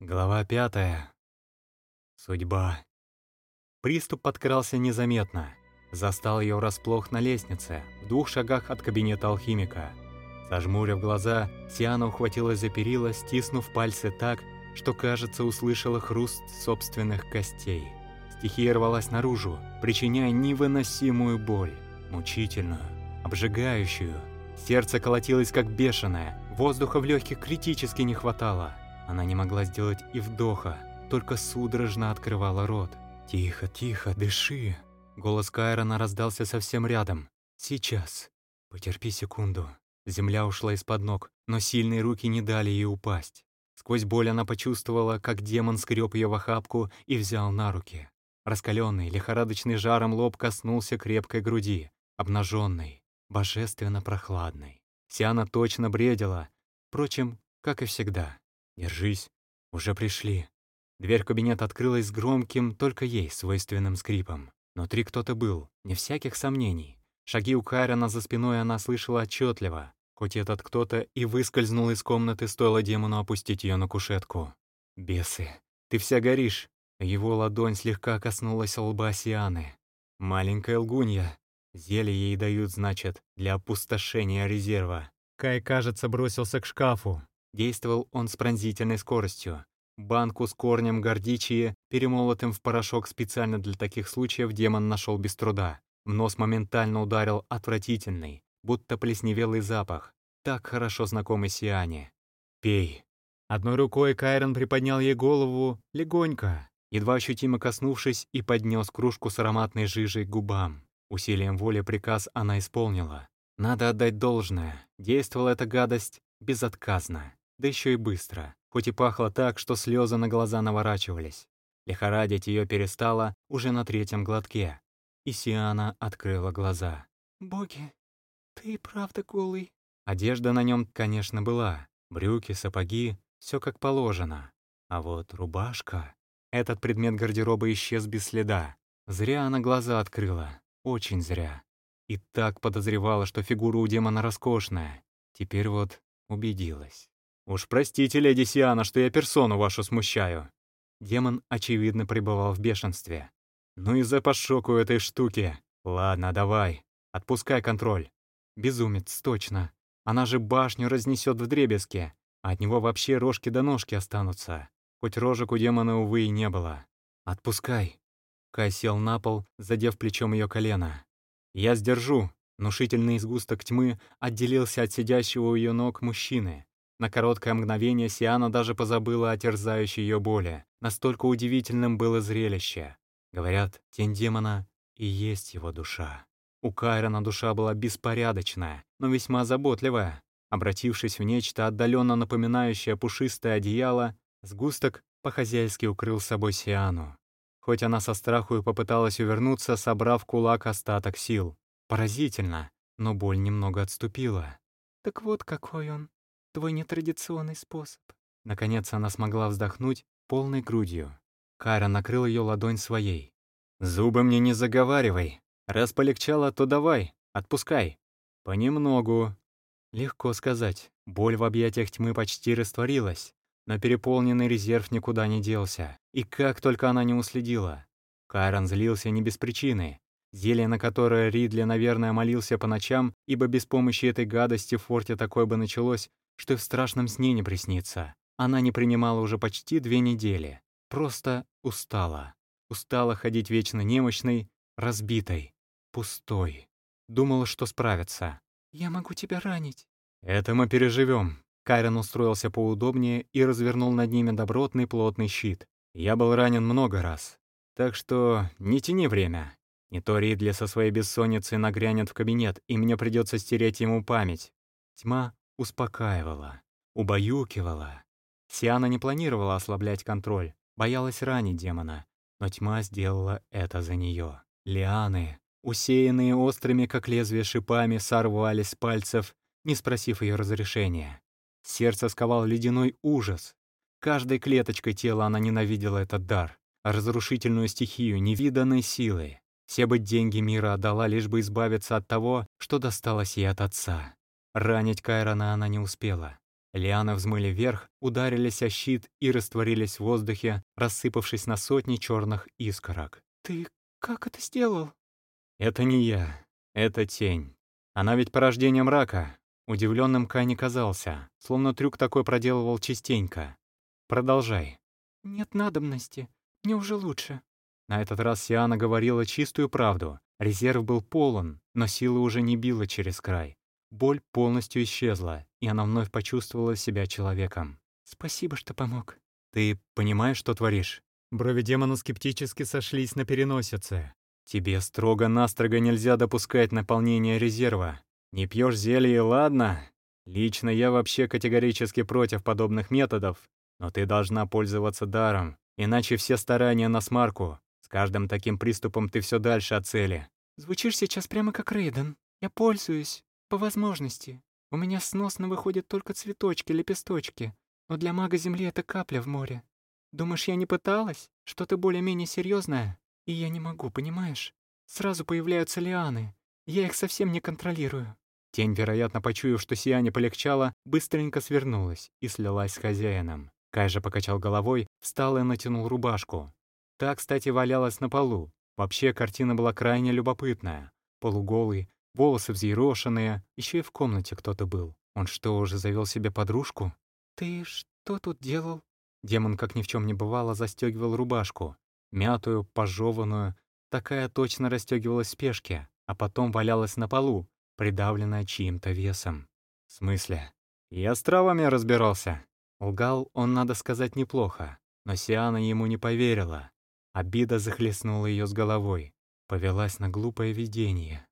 Глава пятая. Судьба. Приступ подкрался незаметно. Застал ее врасплох на лестнице, в двух шагах от кабинета алхимика. Зажмурив глаза, Сиана ухватилась за перила, стиснув пальцы так, что, кажется, услышала хруст собственных костей. Стихия рвалась наружу, причиняя невыносимую боль, мучительную, обжигающую. Сердце колотилось как бешеное, воздуха в легких критически не хватало. Она не могла сделать и вдоха, только судорожно открывала рот. «Тихо, тихо, дыши!» Голос Кайрона раздался совсем рядом. «Сейчас. Потерпи секунду». Земля ушла из-под ног, но сильные руки не дали ей упасть. Сквозь боль она почувствовала, как демон скреб ее в охапку и взял на руки. Раскаленный, лихорадочный жаром лоб коснулся крепкой груди, обнаженной, божественно прохладной. Сиана точно бредила, впрочем, как и всегда. «Держись, уже пришли». Дверь в кабинет открылась с громким, только ей свойственным скрипом. Внутри кто-то был, не всяких сомнений. Шаги у Кайрона за спиной она слышала отчетливо, хоть этот кто-то и выскользнул из комнаты, стоило демону опустить ее на кушетку. «Бесы, ты вся горишь!» Его ладонь слегка коснулась лба Сианы. «Маленькая лгунья. Зелье ей дают, значит, для опустошения резерва». Кай, кажется, бросился к шкафу. Действовал он с пронзительной скоростью. Банку с корнем гордичии, перемолотым в порошок специально для таких случаев, демон нашел без труда. В нос моментально ударил отвратительный, будто плесневелый запах, так хорошо знакомый Сиане. «Пей». Одной рукой Кайрон приподнял ей голову легонько, едва ощутимо коснувшись и поднес кружку с ароматной жижей к губам. Усилием воли приказ она исполнила. Надо отдать должное, действовала эта гадость безотказно, да еще и быстро, хоть и пахло так, что слезы на глаза наворачивались. Лихорадить ее перестала уже на третьем глотке, и Сиана открыла глаза. «Боги, ты и правда голый?» Одежда на нем, конечно, была. Брюки, сапоги, все как положено. А вот рубашка... Этот предмет гардероба исчез без следа. Зря она глаза открыла. Очень зря. И так подозревала, что фигура у демона роскошная. Теперь вот убедилась. «Уж простите, леди Сиана, что я персону вашу смущаю». Демон, очевидно, пребывал в бешенстве. «Ну и запашок у этой штуки. Ладно, давай. Отпускай контроль». Безумец, точно. Она же башню разнесет в дребезге. А от него вообще рожки до ножки останутся. Хоть рожек у демона, увы, и не было. «Отпускай». Кай сел на пол, задев плечом ее колено. «Я сдержу». Внушительный сгусток тьмы отделился от сидящего у ее ног мужчины. На короткое мгновение Сиана даже позабыла о терзающей ее боли. Настолько удивительным было зрелище. Говорят, тень демона и есть его душа. У Кайрона душа была беспорядочная, но весьма заботливая. Обратившись в нечто отдаленно напоминающее пушистое одеяло, сгусток по-хозяйски укрыл собой Сиану. Хоть она со страху и попыталась увернуться, собрав кулак остаток сил. Поразительно, но боль немного отступила. «Так вот какой он, твой нетрадиционный способ». Наконец она смогла вздохнуть полной грудью. Кайра накрыл ее ладонь своей. «Зубы мне не заговаривай. Раз полегчало, то давай, отпускай. Понемногу». Легко сказать. Боль в объятиях тьмы почти растворилась, но переполненный резерв никуда не делся. И как только она не уследила. Кайрон злился не без причины. Зелье, на которое Ридли, наверное, молился по ночам, ибо без помощи этой гадости в форте такое бы началось, что и в страшном сне не приснится. Она не принимала уже почти две недели. Просто устала. Устала ходить вечно немощной, разбитой, пустой. Думала, что справится. «Я могу тебя ранить». «Это мы переживем. Кайрон устроился поудобнее и развернул над ними добротный плотный щит. Я был ранен много раз. Так что не тяни время. Не то Ридли со своей бессонницей нагрянет в кабинет, и мне придется стереть ему память. Тьма успокаивала, убаюкивала. Сиана не планировала ослаблять контроль, боялась ранить демона, но тьма сделала это за нее. Лианы, усеянные острыми, как лезвие шипами, сорвались с пальцев, не спросив ее разрешения. Сердце сковал ледяной ужас. Каждой клеточкой тела она ненавидела этот дар, разрушительную стихию невиданной силы. Все бы деньги мира отдала, лишь бы избавиться от того, что досталось ей от отца. Ранить Кайрона она не успела. Лианы взмыли вверх, ударились о щит и растворились в воздухе, рассыпавшись на сотни черных искорок. «Ты как это сделал?» «Это не я. Это тень. Она ведь порождение мрака». Удивленным Кай не казался, словно трюк такой проделывал частенько. «Продолжай». «Нет надобности. Мне уже лучше». На этот раз Сиана говорила чистую правду. Резерв был полон, но сила уже не била через край. Боль полностью исчезла, и она вновь почувствовала себя человеком. «Спасибо, что помог». «Ты понимаешь, что творишь?» Брови демона скептически сошлись на переносице. «Тебе строго-настрого нельзя допускать наполнение резерва. Не пьешь зелье, ладно? Лично я вообще категорически против подобных методов, но ты должна пользоваться даром, иначе все старания на смарку. С каждым таким приступом ты все дальше от цели». «Звучишь сейчас прямо как Рейден. Я пользуюсь. По возможности. У меня сносно выходят только цветочки, лепесточки. Но для мага Земли это капля в море. Думаешь, я не пыталась? Что-то более-менее серьезное? И я не могу, понимаешь? Сразу появляются лианы. Я их совсем не контролирую. Тень, вероятно, почуяв, что сияние полегчало, быстренько свернулась и слилась с хозяином. Кай же покачал головой, встал и натянул рубашку. Та, кстати, валялась на полу. Вообще, картина была крайне любопытная. Полуголый, волосы взъерошенные, еще и в комнате кто-то был. Он что, уже завел себе подружку? «Ты что тут делал?» Демон, как ни в чем не бывало, застегивал рубашку. Мятую, пожеванную. Такая точно расстегивалась в спешке, а потом валялась на полу, придавленная чьим-то весом. В смысле? Я с травами разбирался. Лгал он, надо сказать, неплохо, но Сиана ему не поверила. Обида захлестнула ее с головой, повелась на глупое видение.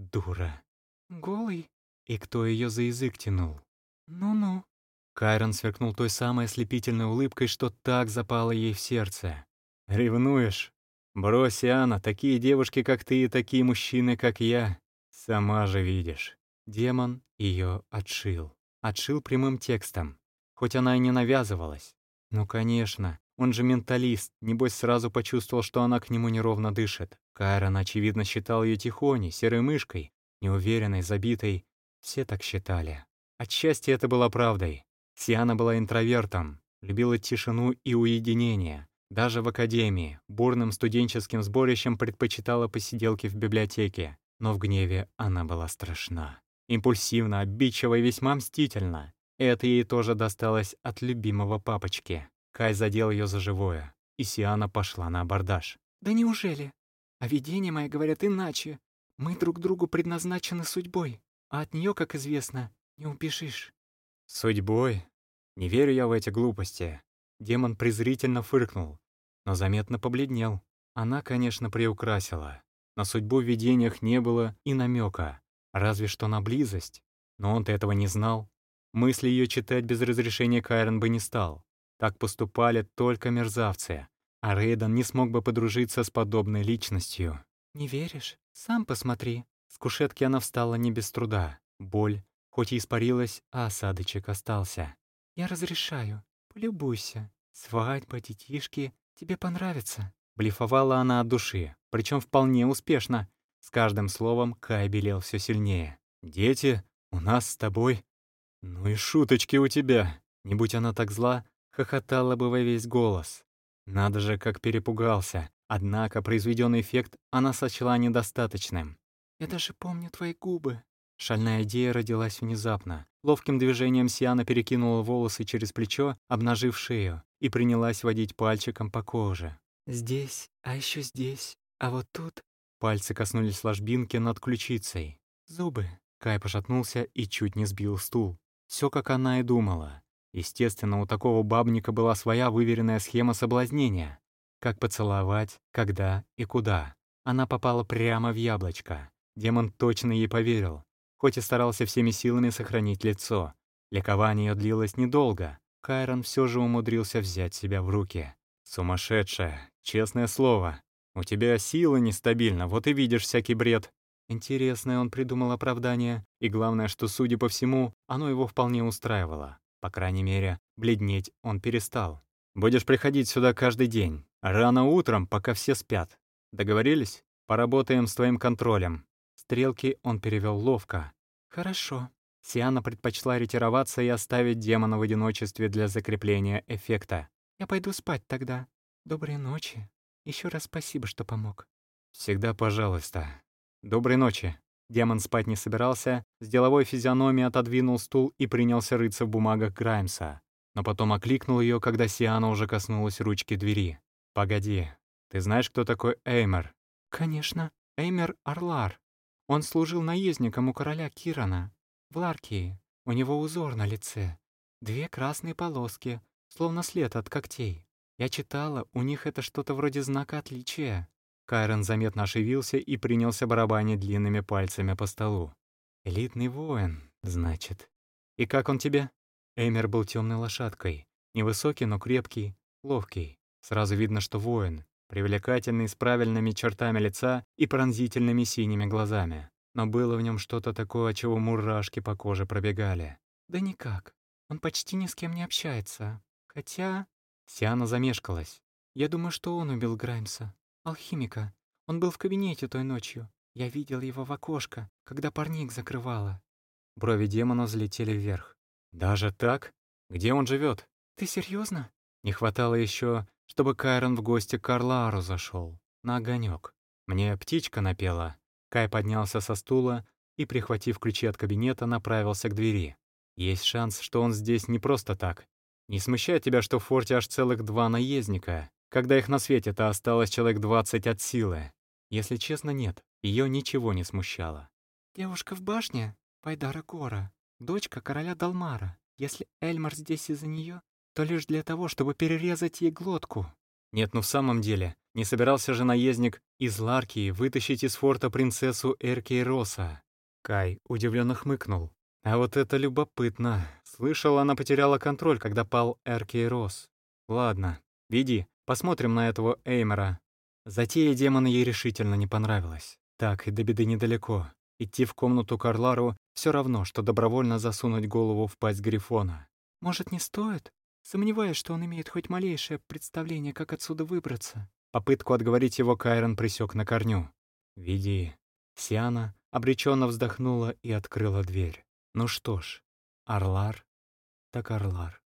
Дура. Голый? И кто ее за язык тянул? Ну-ну. Кайрон сверкнул той самой ослепительной улыбкой, что так запало ей в сердце. «Ревнуешь? Брось, Иоанна, такие девушки, как ты, и такие мужчины, как я. Сама же видишь». Демон ее отшил. Отшил прямым текстом. Хоть она и не навязывалась. Ну, конечно, он же менталист, небось сразу почувствовал, что она к нему неровно дышит. Кайрон, очевидно, считал ее тихоней, серой мышкой, неуверенной, забитой. Все так считали. Отчасти это было правдой. Сиана была интровертом, любила тишину и уединение. Даже в академии, бурным студенческим сборищем предпочитала посиделки в библиотеке. Но в гневе она была страшна. Импульсивна, обидчива и весьма мстительна. Это ей тоже досталось от любимого папочки. Кай задел ее за живое, и Сиана пошла на абордаж. «Да неужели? А видения мои говорят иначе. Мы друг другу предназначены судьбой, а от нее, как известно, не убежишь». «Судьбой? Не верю я в эти глупости». Демон презрительно фыркнул, но заметно побледнел. Она, конечно, приукрасила. На судьбу в видениях не было и намека, разве что на близость. Но он-то этого не знал. Мысли ее читать без разрешения Кайрон бы не стал. Так поступали только мерзавцы, а Рейден не смог бы подружиться с подобной личностью. «Не веришь? Сам посмотри». С кушетки она встала не без труда. Боль, хоть и испарилась, а осадочек остался. «Я разрешаю. Полюбуйся. Свадьба, детишки. Тебе понравится». Блифовала она от души, причем вполне успешно. С каждым словом Кай белел все сильнее. «Дети? У нас с тобой?» «Ну и шуточки у тебя!» Не будь она так зла, хохотала бы во весь голос. Надо же, как перепугался. Однако произведенный эффект она сочла недостаточным. «Я даже помню твои губы». Шальная идея родилась внезапно. Ловким движением Сиана перекинула волосы через плечо, обнажив шею, и принялась водить пальчиком по коже. «Здесь, а еще здесь, а вот тут...» Пальцы коснулись ложбинки над ключицей. «Зубы». Кай пошатнулся и чуть не сбил стул. Все, как она и думала. Естественно, у такого бабника была своя выверенная схема соблазнения. Как поцеловать, когда и куда. Она попала прямо в яблочко. Демон точно ей поверил, хоть и старался всеми силами сохранить лицо. Ликование длилось недолго. Кайрон все же умудрился взять себя в руки. «Сумасшедшая, честное слово. У тебя сила нестабильна, вот и видишь всякий бред». Интересное он придумал оправдание, и главное, что, судя по всему, оно его вполне устраивало. По крайней мере, бледнеть он перестал. «Будешь приходить сюда каждый день. Рано утром, пока все спят. Договорились? Поработаем с твоим контролем». Стрелки он перевел ловко. «Хорошо». Сиана предпочла ретироваться и оставить демона в одиночестве для закрепления эффекта. «Я пойду спать тогда. Доброй ночи. Еще раз спасибо, что помог». «Всегда пожалуйста. Доброй ночи». Демон спать не собирался, с деловой физиономией отодвинул стул и принялся рыться в бумагах Граймса. Но потом окликнул ее, когда Сиана уже коснулась ручки двери. «Погоди, ты знаешь, кто такой Эймер?» «Конечно, Эймер Орлар. Он служил наездником у короля Кирана. В Ларкии. У него узор на лице. Две красные полоски, словно след от когтей. Я читала, у них это что-то вроде знака отличия. Кайрон заметно оживился и принялся барабанить длинными пальцами по столу. «Элитный воин, значит. И как он тебе?» Эмер был темной лошадкой. Невысокий, но крепкий, ловкий. Сразу видно, что воин. Привлекательный, с правильными чертами лица и пронзительными синими глазами. Но было в нем что-то такое, чего мурашки по коже пробегали. «Да никак. Он почти ни с кем не общается. Хотя...» Сиана замешкалась. «Я думаю, что он убил Граймса. Алхимика. Он был в кабинете той ночью. Я видел его в окошко, когда парник закрывала. Брови демона взлетели вверх. Даже так? Где он живет? Ты серьезно? Не хватало еще, чтобы Кайрон в гости к Карлару зашел. На огонек. Мне птичка напела. Кай поднялся со стула и, прихватив ключи от кабинета, направился к двери. Есть шанс, что он здесь не просто так. Не смущает тебя, что в форте аж целых два наездника? Когда их на свете-то осталось человек двадцать от силы. Если честно, нет, ее ничего не смущало. «Девушка в башне — Пайдара Кора, дочка короля Далмара. Если Эльмар здесь из-за нее, то лишь для того, чтобы перерезать ей глотку». Нет, ну в самом деле, не собирался же наездник из Ларкии вытащить из форта принцессу Эркейроса. Кай удивленно хмыкнул. А вот это любопытно. Слышал, она потеряла контроль, когда пал Эркейрос. Ладно, веди, Посмотрим на этого Эймера. Затея демона ей решительно не понравилась. Так, и до беды недалеко. Идти в комнату Карлару все равно, что добровольно засунуть голову в пасть Грифона. «Может, не стоит? Сомневаюсь, что он имеет хоть малейшее представление, как отсюда выбраться». Попытку отговорить его Кайрон присек на корню. «Веди». Сиана обреченно вздохнула и открыла дверь. «Ну что ж, Орлар, так Орлар».